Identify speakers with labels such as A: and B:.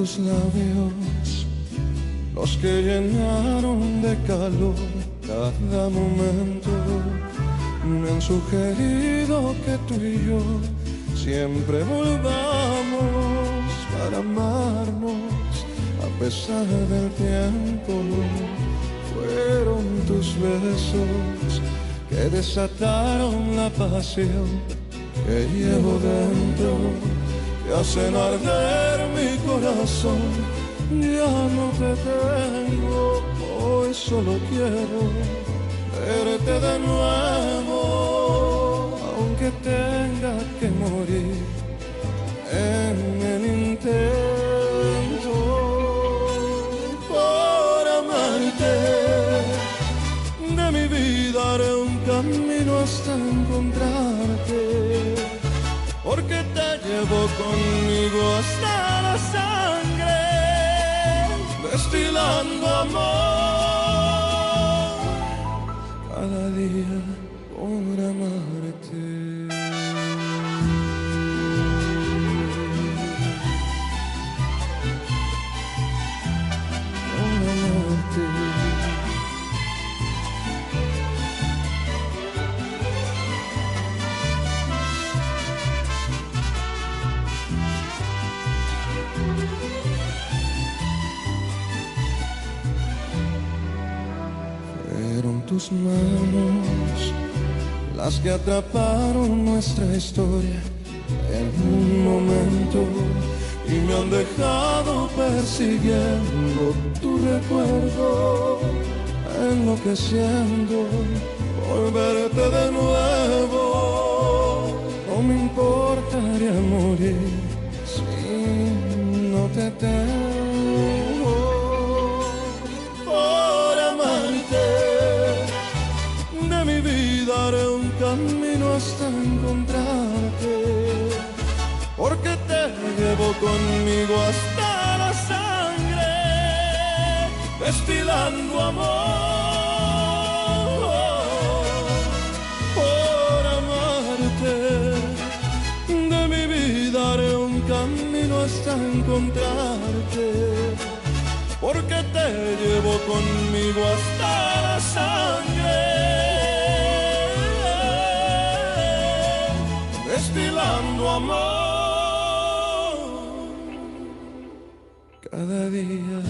A: tus labios, los que llenaron de calor cada momento, me han sugerido que tú y yo siempre volvamos para amarnos a pesar del tiempo. Fueron tus besos que desataron la pasión que llevo dentro, que hacen arder mi corazón. Ya no te tengo, hoy solo quiero verte de nuevo, aunque tenga que morir en el intento por amarte. De mi vida haré un camino hasta encontrarte, porque te llevo conmigo hasta destilando amor tus manos las que atraparon nuestra historia en un momento y me han dejado persiguiendo tu recuerdo, enloqueciendo de nuevo. Camino hasta encontrarte, porque te llevo conmigo hasta la sangre, destilando amor. Por amarte, de mi vida haré un camino hasta encontrarte porque te llevo conmigo hasta la sangre, amor. Cada día